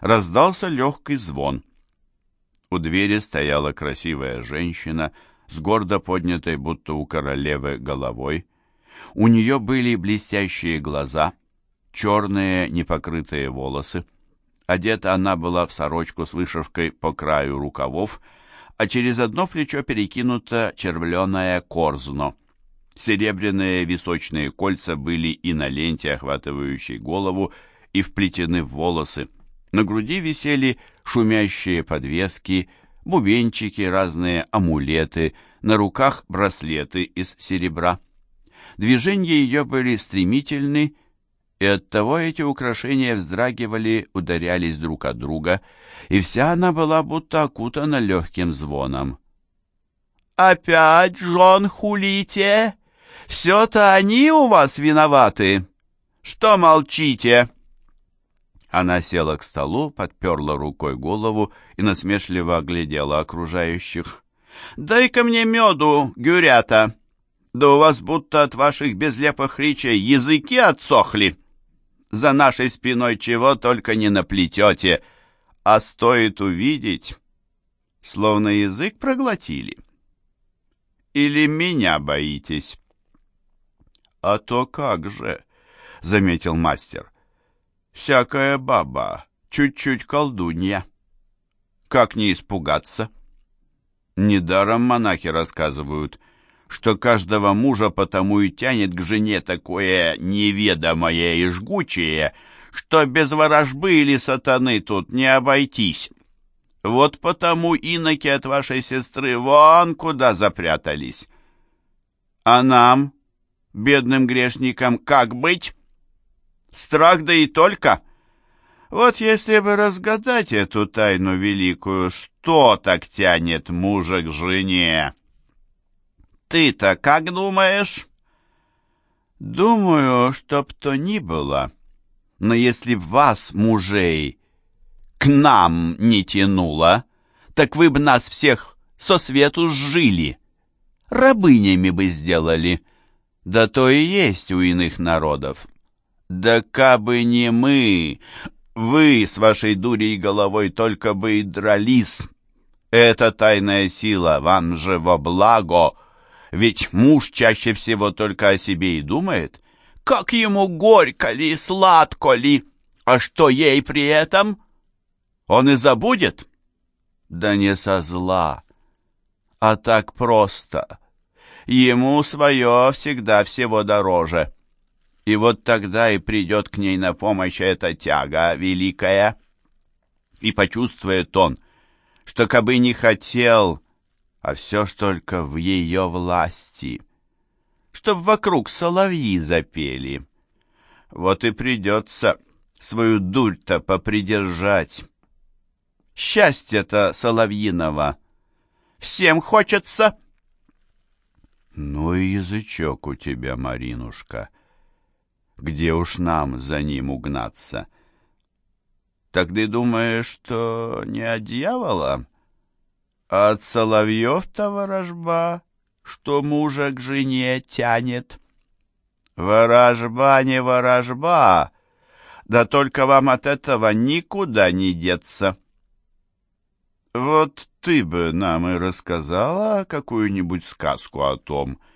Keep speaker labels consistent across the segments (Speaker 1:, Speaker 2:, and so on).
Speaker 1: раздался легкий звон. У двери стояла красивая женщина с гордо поднятой, будто у королевы, головой. У нее были блестящие глаза, черные непокрытые волосы. Одета она была в сорочку с вышивкой по краю рукавов, а через одно плечо перекинуто червленое корзно. Серебряные височные кольца были и на ленте, охватывающей голову, и вплетены в волосы. На груди висели шумящие подвески, бубенчики, разные амулеты, на руках браслеты из серебра. Движения ее были стремительны, и оттого эти украшения вздрагивали, ударялись друг от друга, и вся она была будто окутана легким звоном. «Опять, жен, хулите? Все-то они у вас виноваты. Что молчите?» Она села к столу, подперла рукой голову и насмешливо оглядела окружающих. «Дай-ка мне меду, гюрята! Да у вас будто от ваших безлепых речей языки отсохли! За нашей спиной чего только не наплетете, а стоит увидеть, словно язык проглотили. Или меня боитесь?» «А то как же!» — заметил мастер всякая баба, чуть-чуть колдунья. Как не испугаться? Недаром монахи рассказывают, что каждого мужа потому и тянет к жене такое неведомое и жгучее, что без ворожбы или сатаны тут не обойтись. Вот потому иноки от вашей сестры вон куда запрятались. А нам, бедным грешникам, как быть? Страх да и только. Вот если бы разгадать эту тайну великую, что так тянет мужа к жене? Ты-то как думаешь? Думаю, чтоб то ни было. Но если б вас, мужей, к нам не тянуло, так вы б нас всех со свету сжили, рабынями бы сделали. Да то и есть у иных народов. Да кабы не мы, вы с вашей дурей головой только бы и дрались. Эта тайная сила вам же во благо, ведь муж чаще всего только о себе и думает. Как ему горько ли, сладко ли, а что ей при этом? Он и забудет? Да не со зла, а так просто. Ему свое всегда всего дороже. И вот тогда и придет к ней на помощь эта тяга великая. И почувствует он, что кабы не хотел, а все ж только в ее власти, чтоб вокруг соловьи запели. Вот и придется свою дурь-то попридержать. Счастье-то соловьиного всем хочется. Ну и язычок у тебя, Маринушка, где уж нам за ним угнаться? Так ты думаешь, что не от дьявола, а от соловьев-то ворожба, что мужа к жене тянет? Ворожба не ворожба, да только вам от этого никуда не деться. Вот ты бы нам и рассказала какую-нибудь сказку о том, —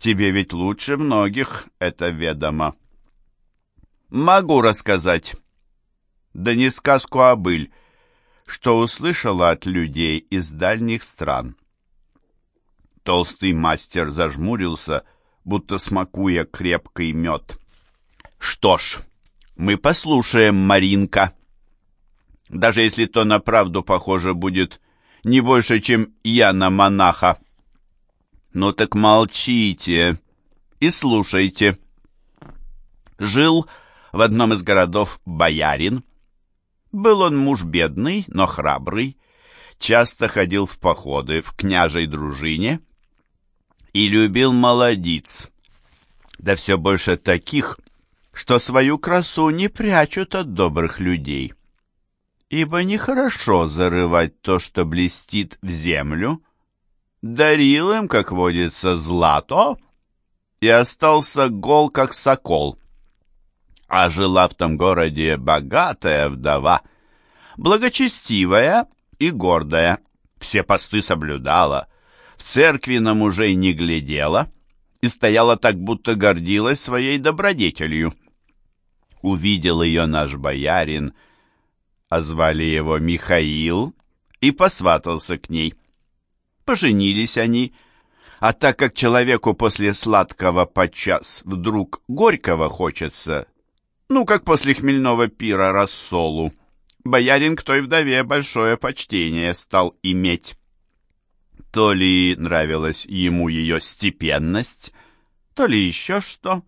Speaker 1: Тебе ведь лучше многих это ведомо. Могу рассказать. Да не сказку, а быль, что услышала от людей из дальних стран. Толстый мастер зажмурился, будто смакуя крепкий мед. Что ж, мы послушаем, Маринка. Даже если то на правду похоже будет не больше, чем я на монаха. «Ну так молчите и слушайте». Жил в одном из городов боярин. Был он муж бедный, но храбрый, часто ходил в походы в княжей дружине и любил молодиц. Да все больше таких, что свою красу не прячут от добрых людей. Ибо нехорошо зарывать то, что блестит в землю, дарил им, как водится, злато и остался гол, как сокол. А жила в том городе богатая вдова, Благочестивая и гордая, все посты соблюдала, в церкви на мужей не глядела и стояла так, будто гордилась своей добродетелью. Увидел ее наш боярин, а звали его Михаил, и посватался к ней. Поженились они, а так как человеку после сладкого подчас вдруг горького хочется, ну, как после хмельного пира рассолу, боярин к той вдове большое почтение стал иметь. То ли нравилась ему ее степенность, то ли еще что.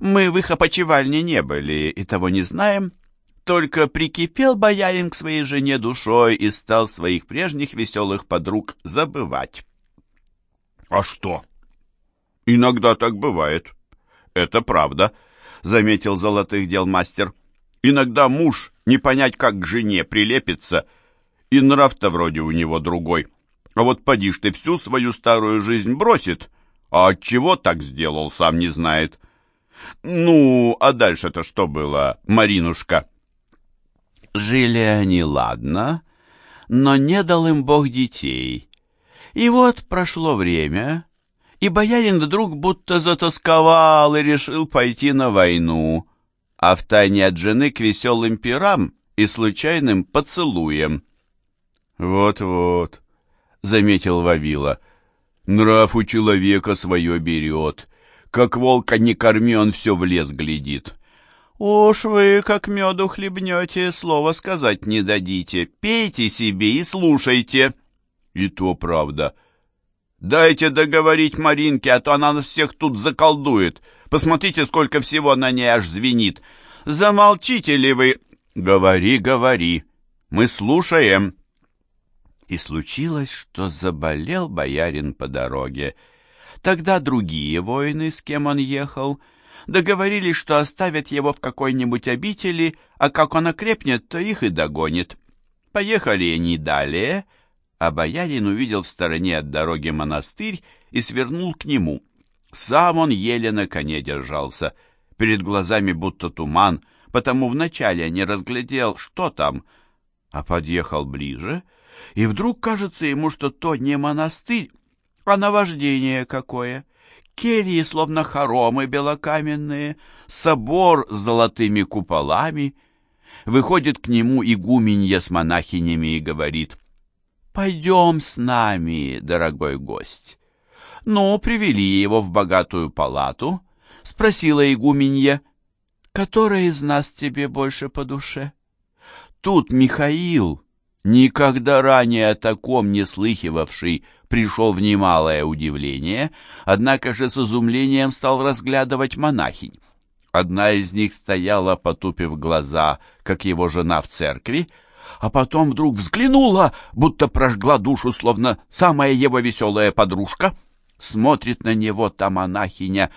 Speaker 1: Мы в их опочивальне не были и того не знаем, только прикипел боярин к своей жене душой и стал своих прежних веселых подруг забывать.
Speaker 2: «А что?»
Speaker 1: «Иногда так бывает. Это правда», — заметил золотых дел мастер. «Иногда муж не понять, как к жене прилепится, и нрав-то вроде у него другой. А вот поди ж ты всю свою старую жизнь бросит, а от чего так сделал, сам не знает». «Ну, а дальше-то что было, Маринушка?» Жили они ладно, но не дал им Бог детей. И вот прошло время, и боярин вдруг будто затасковал и решил пойти на войну, а втайне от жены к веселым пирам и случайным поцелуем.
Speaker 2: «Вот-вот», — заметил Вавила, — «нрав у человека свое берет. Как волка не корми, он все в лес глядит».
Speaker 1: «Уж вы, как меду хлебнете, слова сказать не дадите. Пейте себе и слушайте».
Speaker 2: «И то правда».
Speaker 1: «Дайте договорить Маринке, а то она нас всех тут заколдует. Посмотрите, сколько всего на ней аж звенит. Замолчите ли вы?» «Говори, говори. Мы слушаем». И случилось, что заболел боярин по дороге. Тогда другие воины, с кем он ехал, — договорились, что оставят его в какой-нибудь обители, а как он окрепнет, то их и догонит. Поехали они далее, а боярин увидел в стороне от дороги монастырь и свернул к нему. Сам он еле на коне держался, перед глазами будто туман, потому вначале не разглядел, что там, а подъехал ближе, и вдруг кажется ему, что то не монастырь, а наваждение какое — кельи, словно хоромы белокаменные, собор с золотыми куполами. Выходит к нему игуменья с монахинями и говорит, «Пойдем с нами, дорогой гость». Ну, привели его в богатую палату, спросила игуменья, «Которая из нас тебе больше по душе?» Тут Михаил, никогда ранее о таком не слыхивавший, пришел в немалое удивление, однако же с изумлением стал разглядывать монахинь. Одна из них стояла, потупив глаза, как его жена в церкви, а потом вдруг взглянула, будто прожгла душу, словно самая его веселая подружка. Смотрит на него та монахиня,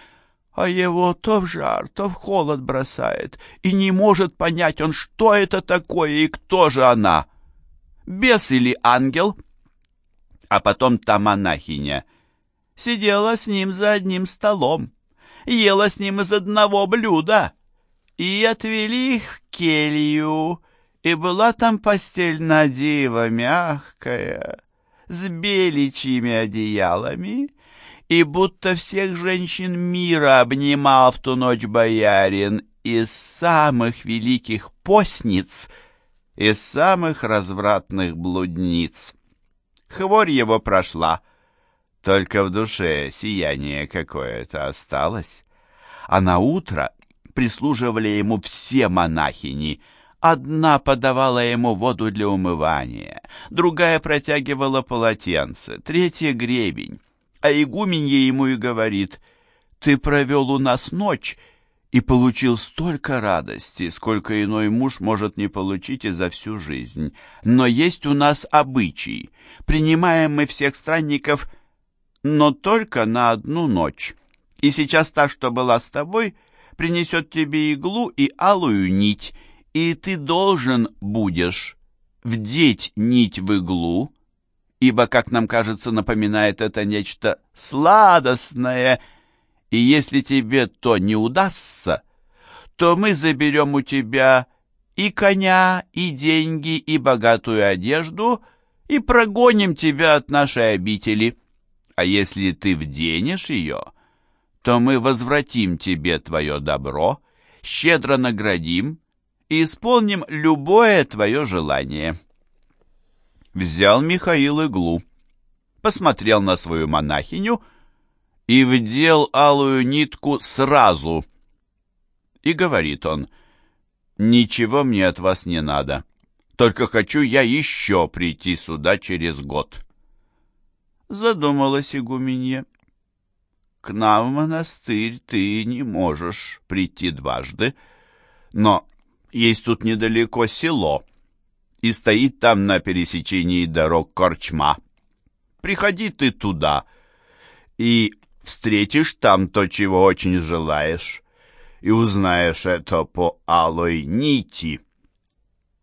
Speaker 1: а его то в жар, то в холод бросает, и не может понять он, что это такое и кто же она. Бес или ангел — а потом та монахиня сидела с ним за одним столом, ела с ним из одного блюда, и отвели их в келью, и была там постель на диво мягкая, с беличьими одеялами, и будто всех женщин мира обнимал в ту ночь боярин из самых великих постниц, из самых развратных блудниц. Хворь его прошла. Только в душе сияние какое-то осталось. А на утро прислуживали ему все монахини. Одна подавала ему воду для умывания, другая протягивала полотенце, третья — гребень. А игуменья ему и говорит, «Ты провел у нас ночь, и получил столько радости, сколько иной муж может не получить и за всю жизнь. Но есть у нас обычай. Принимаем мы всех странников, но только на одну ночь. И сейчас та, что была с тобой, принесет тебе иглу и алую нить, и ты должен будешь вдеть нить в иглу, ибо, как нам кажется, напоминает это нечто сладостное — и если тебе то не удастся, то мы заберем у тебя и коня, и деньги, и богатую одежду, и прогоним тебя от нашей обители. А если ты вденешь ее, то мы возвратим тебе твое добро, щедро наградим и исполним любое твое желание». Взял Михаил иглу, посмотрел на свою монахиню и вдел алую нитку сразу. И говорит он, «Ничего мне от вас не надо, только хочу я еще прийти сюда через год». Задумалась игуменья. «К нам в монастырь ты не можешь прийти дважды, но есть тут недалеко село» и стоит там на пересечении дорог корчма. Приходи ты туда и встретишь там то, чего очень желаешь, и узнаешь это по алой нити.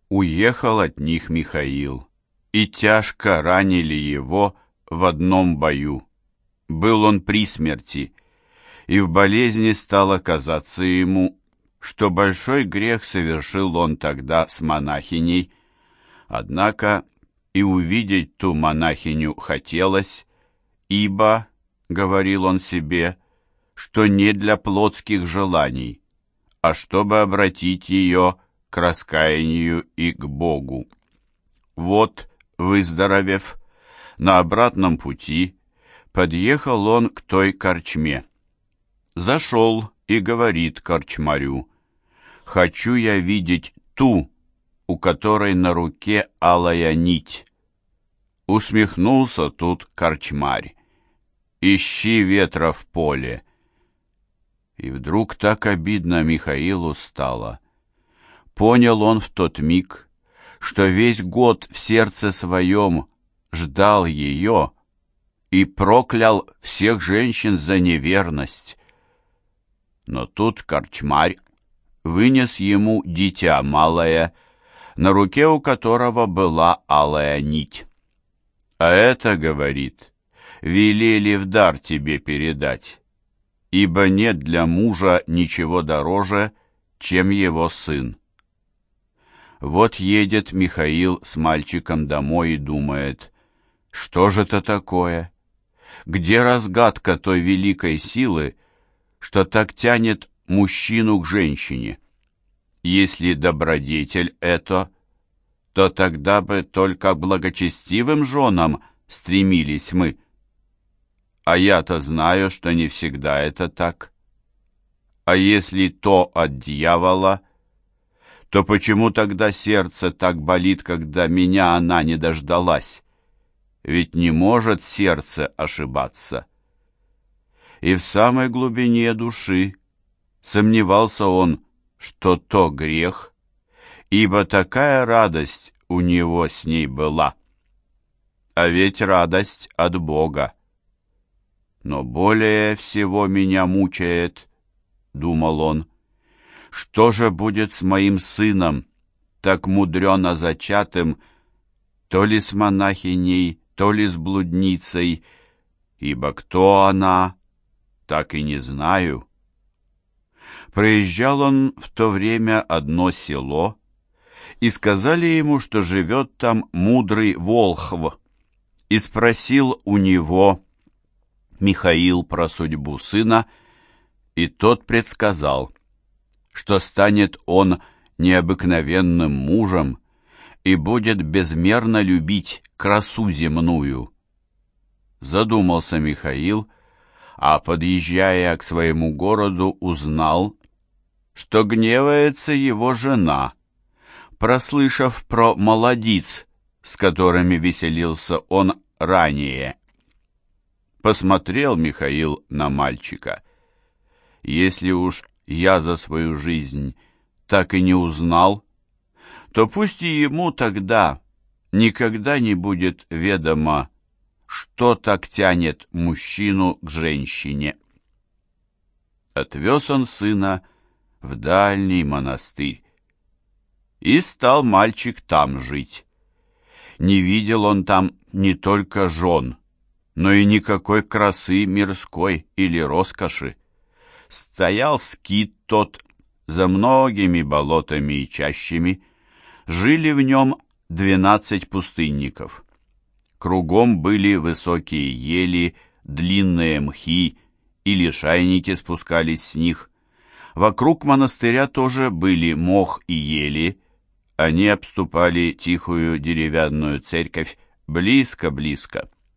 Speaker 1: Уехал от них Михаил, и тяжко ранили его в одном бою. Был он при смерти, и в болезни стало казаться ему, что большой грех совершил он тогда с монахиней, Однако и увидеть ту монахиню хотелось, ибо, — говорил он себе, — что не для плотских желаний, а чтобы обратить ее к раскаянию и к Богу. Вот, выздоровев, на обратном пути подъехал он к той корчме. Зашел и говорит корчмарю, «Хочу я видеть ту, у которой на руке алая нить. Усмехнулся тут корчмарь. Ищи ветра в поле. И вдруг так обидно Михаилу стало. Понял он в тот миг, что весь год в сердце своем ждал ее и проклял всех женщин за неверность. Но тут корчмарь вынес ему дитя малое, на руке у которого была алая нить. А это, говорит, велели в дар тебе передать, ибо нет для мужа ничего дороже, чем его сын. Вот едет Михаил с мальчиком домой и думает, что же это такое? Где разгадка той великой силы, что так тянет мужчину к женщине? Если добродетель это, то тогда бы только благочестивым женам стремились мы. А я-то знаю, что не всегда это так. А если то от дьявола, то почему тогда сердце так болит, когда меня она не дождалась? Ведь не может сердце ошибаться. И в самой глубине души сомневался он, что то грех, ибо такая радость у него с ней была. А ведь радость от Бога. Но более всего меня мучает, думал он, что же будет с моим сыном, так мудрено зачатым, то ли с монахиней, то ли с блудницей, ибо кто она, так и не знаю. Проезжал он в то время одно село, и сказали ему, что живет там мудрый Волхв, и спросил у него Михаил про судьбу сына, и тот предсказал, что станет он необыкновенным мужем и будет безмерно любить красу земную. Задумался Михаил, а, подъезжая к своему городу, узнал, что гневается его жена, прослышав про молодиц, с которыми веселился он ранее. Посмотрел Михаил на мальчика. Если уж я за свою жизнь так и не узнал, то пусть и ему тогда никогда не будет ведомо, что так тянет мужчину к женщине. Отвез он сына в дальний монастырь. И стал мальчик там жить. Не видел он там не только жен, но и никакой красы мирской или роскоши. Стоял скит тот, за многими болотами и чащами, жили в нем двенадцать пустынников. Кругом были высокие ели, длинные мхи, и лишайники спускались с них. Вокруг монастыря тоже были мох и ели, они обступали тихую деревянную церковь близко-близко.